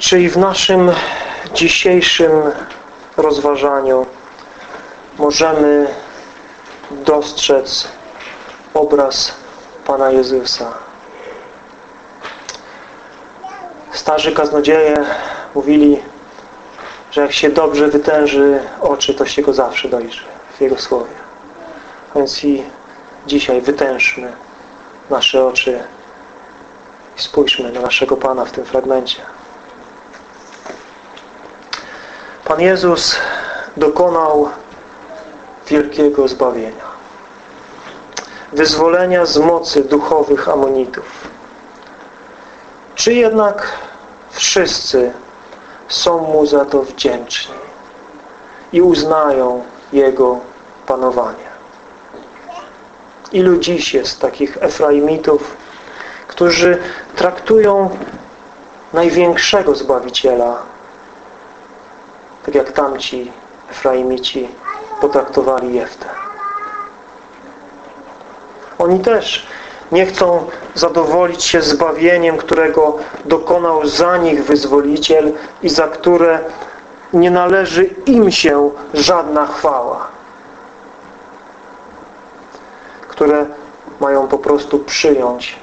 Czy i w naszym dzisiejszym rozważaniu możemy dostrzec obraz Pana Jezusa. Starzy kaznodzieje mówili, że jak się dobrze wytęży oczy, to się Go zawsze dojrzy w Jego Słowie. Więc i dzisiaj wytężmy nasze oczy i spójrzmy na naszego Pana w tym fragmencie. Pan Jezus dokonał wielkiego zbawienia. Wyzwolenia z mocy duchowych amonitów. Czy jednak wszyscy są Mu za to wdzięczni i uznają Jego panowanie? Ilu dziś jest takich Efraimitów, którzy traktują największego Zbawiciela tak jak tamci Efraimici potraktowali Jeftę. Oni też nie chcą zadowolić się zbawieniem, którego dokonał za nich Wyzwoliciel i za które nie należy im się żadna chwała. Które mają po prostu przyjąć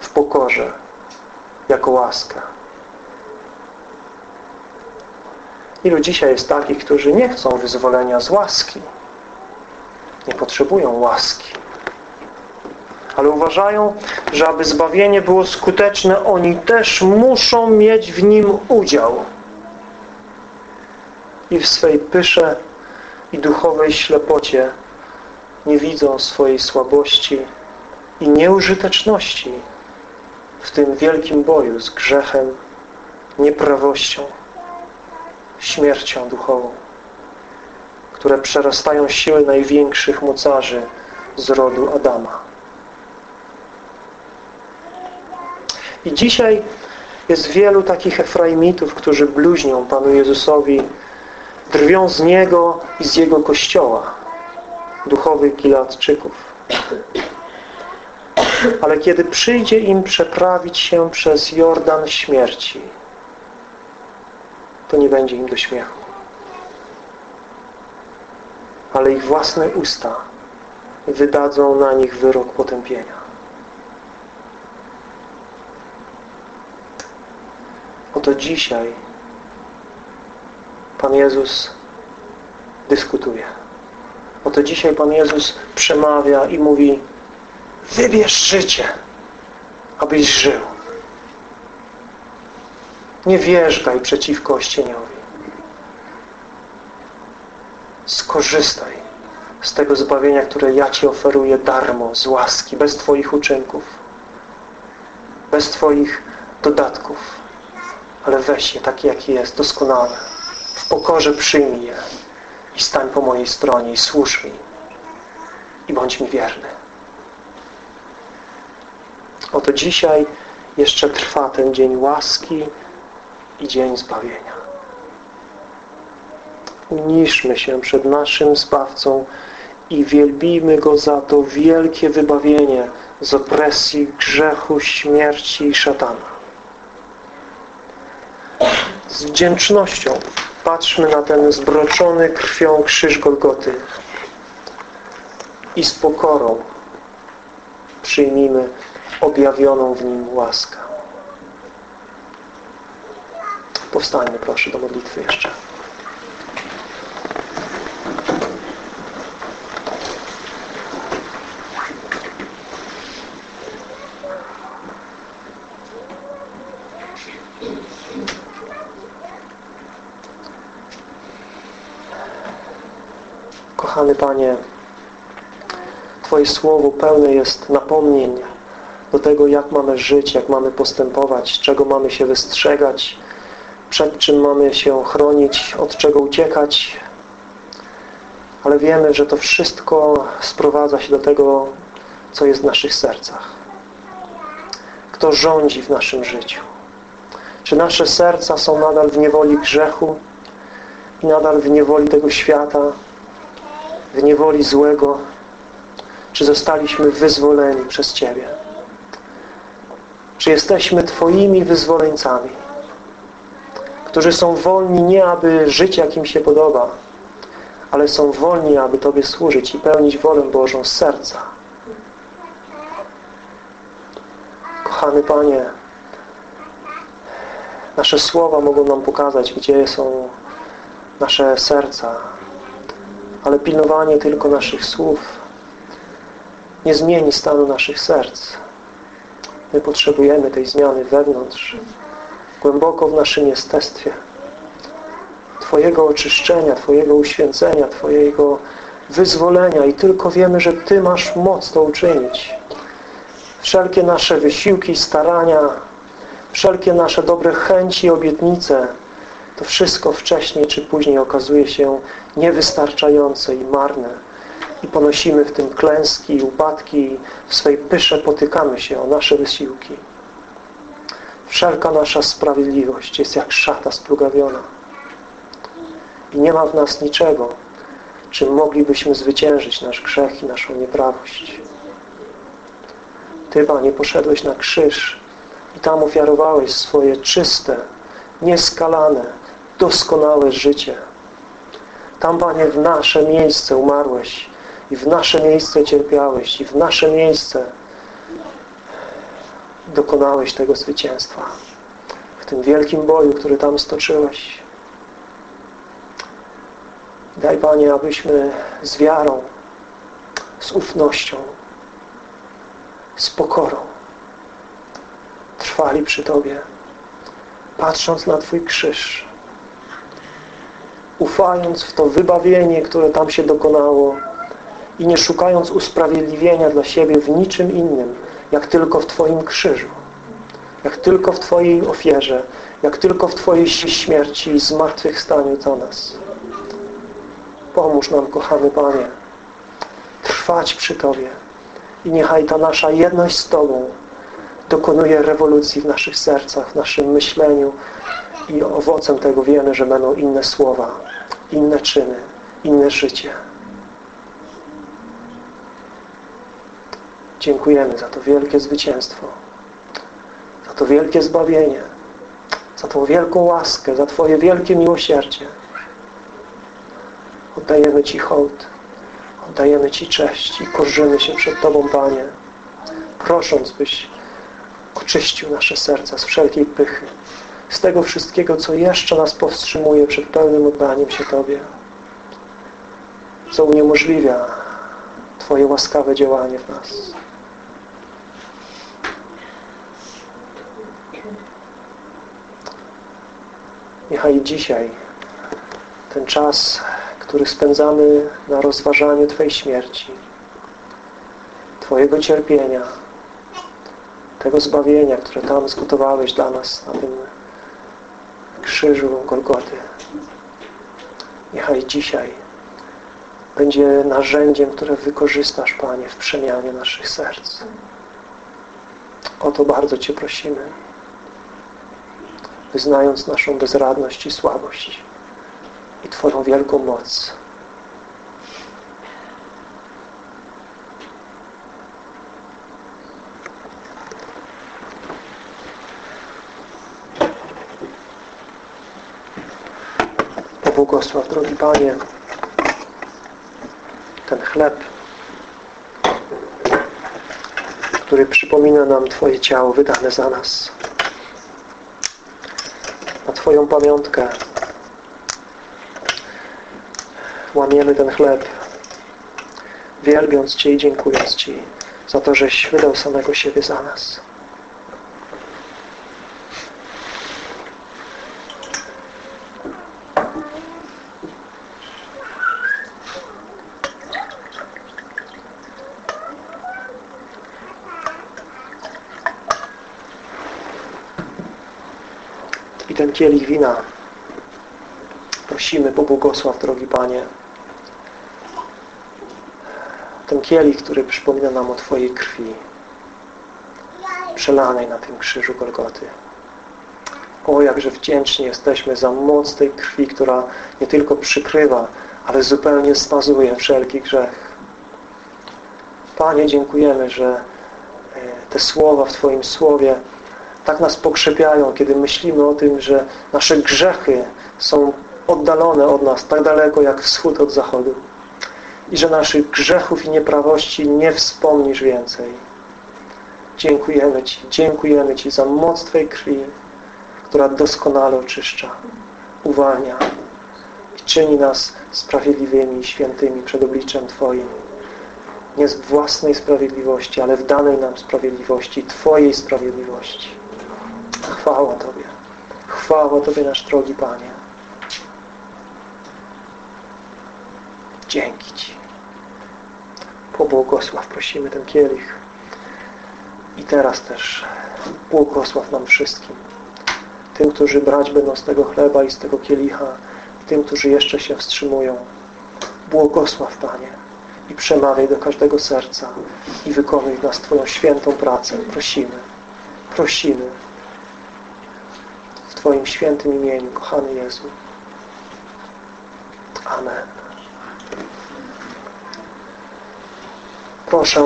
w pokorze jako łaskę. Ilu dzisiaj jest takich, którzy nie chcą wyzwolenia z łaski. Nie potrzebują łaski. Ale uważają, że aby zbawienie było skuteczne, oni też muszą mieć w nim udział. I w swej pysze i duchowej ślepocie nie widzą swojej słabości i nieużyteczności w tym wielkim boju z grzechem, nieprawością śmiercią duchową, które przerastają siły największych mocarzy z rodu Adama. I dzisiaj jest wielu takich Efraimitów, którzy bluźnią Panu Jezusowi, drwią z Niego i z Jego Kościoła, duchowych Gileadczyków. Ale kiedy przyjdzie im przeprawić się przez Jordan śmierci, to nie będzie im do śmiechu. Ale ich własne usta wydadzą na nich wyrok potępienia. Oto dzisiaj Pan Jezus dyskutuje. Oto dzisiaj Pan Jezus przemawia i mówi wybierz życie, abyś żył. Nie wierzgaj przeciwko ościeniowi. Skorzystaj z tego zbawienia, które ja Ci oferuję darmo, z łaski, bez Twoich uczynków, bez Twoich dodatków. Ale weź je takie, jakie jest, doskonale. W pokorze przyjmij je i stań po mojej stronie i służ mi i bądź mi wierny. Oto dzisiaj jeszcze trwa ten dzień łaski, i dzień zbawienia. Uniszmy się przed naszym Zbawcą i wielbijmy Go za to wielkie wybawienie z opresji, grzechu, śmierci i szatana. Z wdzięcznością patrzmy na ten zbroczony krwią krzyż Golgoty i z pokorą przyjmijmy objawioną w nim łaskę. Powstańmy proszę do modlitwy jeszcze. Kochany Panie, Twoje Słowo pełne jest napomnień do tego, jak mamy żyć, jak mamy postępować, czego mamy się wystrzegać, przed czym mamy się chronić, od czego uciekać. Ale wiemy, że to wszystko sprowadza się do tego, co jest w naszych sercach. Kto rządzi w naszym życiu. Czy nasze serca są nadal w niewoli grzechu i nadal w niewoli tego świata, w niewoli złego, czy zostaliśmy wyzwoleni przez Ciebie? Czy jesteśmy Twoimi wyzwoleńcami? Którzy są wolni nie aby żyć jak im się podoba, ale są wolni, aby Tobie służyć i pełnić wolę Bożą z serca. Kochany Panie, nasze słowa mogą nam pokazać, gdzie są nasze serca, ale pilnowanie tylko naszych słów nie zmieni stanu naszych serc. My potrzebujemy tej zmiany wewnątrz, głęboko w naszym jestestwie. Twojego oczyszczenia, Twojego uświęcenia, Twojego wyzwolenia i tylko wiemy, że Ty masz moc to uczynić. Wszelkie nasze wysiłki, starania, wszelkie nasze dobre chęci i obietnice to wszystko wcześniej czy później okazuje się niewystarczające i marne i ponosimy w tym klęski upadki w swej pysze potykamy się o nasze wysiłki. Wszelka nasza sprawiedliwość jest jak szata splugawiona i nie ma w nas niczego, czym moglibyśmy zwyciężyć nasz grzech i naszą nieprawość. Ty, Panie, poszedłeś na krzyż i tam ofiarowałeś swoje czyste, nieskalane, doskonałe życie. Tam, Panie, w nasze miejsce umarłeś i w nasze miejsce cierpiałeś i w nasze miejsce dokonałeś tego zwycięstwa. W tym wielkim boju, który tam stoczyłeś. Daj, Panie, abyśmy z wiarą, z ufnością, z pokorą trwali przy Tobie, patrząc na Twój krzyż, ufając w to wybawienie, które tam się dokonało i nie szukając usprawiedliwienia dla siebie w niczym innym, jak tylko w Twoim krzyżu, jak tylko w Twojej ofierze, jak tylko w Twojej śmierci i zmartwychwstaniu za nas. Pomóż nam, kochany Panie, trwać przy Tobie i niechaj ta nasza jedność z Tobą dokonuje rewolucji w naszych sercach, w naszym myśleniu i owocem tego wiemy, że będą inne słowa, inne czyny, inne życie. Dziękujemy za to wielkie zwycięstwo, za to wielkie zbawienie, za tą wielką łaskę, za Twoje wielkie miłosierdzie. Oddajemy Ci hołd, oddajemy Ci cześć i korzymy się przed Tobą, Panie, prosząc, byś oczyścił nasze serca z wszelkiej pychy, z tego wszystkiego, co jeszcze nas powstrzymuje przed pełnym oddaniem się Tobie, co uniemożliwia Twoje łaskawe działanie w nas. Niechaj dzisiaj ten czas, który spędzamy na rozważaniu Twojej śmierci, Twojego cierpienia, tego zbawienia, które tam zgotowałeś dla nas na tym krzyżu Golgoty. Niechaj dzisiaj będzie narzędziem, które wykorzystasz, Panie, w przemianie naszych serc. O to bardzo Cię prosimy, wyznając naszą bezradność i słabość i Twoją wielką moc. Pobłogosław, drogi Panie, ten chleb, który przypomina nam Twoje ciało wydane za nas. Twoją pamiątkę łamiemy ten chleb, wielbiąc Cię i dziękując Ci za to, żeś wydał samego siebie za nas. I ten kielich wina prosimy, pobłogosław, drogi Panie, ten kielich, który przypomina nam o Twojej krwi przelanej na tym krzyżu Golgoty. O, jakże wdzięczni jesteśmy za moc tej krwi, która nie tylko przykrywa, ale zupełnie smazuje wszelki grzech. Panie, dziękujemy, że e, te słowa w Twoim Słowie tak nas pokrzepiają, kiedy myślimy o tym, że nasze grzechy są oddalone od nas tak daleko jak wschód od zachodu i że naszych grzechów i nieprawości nie wspomnisz więcej. Dziękujemy Ci, dziękujemy Ci za moc Twojej krwi, która doskonale oczyszcza, uwalnia i czyni nas sprawiedliwymi i świętymi przed obliczem Twoim. Nie z własnej sprawiedliwości, ale w danej nam sprawiedliwości, Twojej sprawiedliwości. Chwała Tobie. Chwała Tobie, nasz drogi Panie. Dzięki Ci. Pobłogosław, prosimy ten kielich. I teraz też błogosław nam wszystkim. Tym, którzy brać będą z tego chleba i z tego kielicha, i tym, którzy jeszcze się wstrzymują. Błogosław, Panie, i przemawiaj do każdego serca i wykonuj w nas Twoją świętą pracę. Prosimy, prosimy Twoim świętym imieniu, kochany Jezu. Amen. Proszę,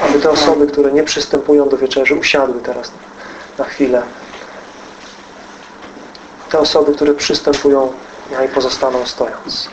aby te osoby, które nie przystępują do wieczerzy, usiadły teraz na chwilę. Te osoby, które przystępują, niechaj pozostaną stojąc.